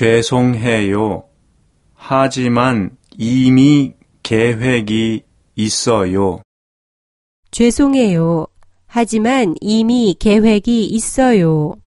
죄송해요. 하지만 이미 계획이 있어요. 죄송해요. 하지만 이미 계획이 있어요.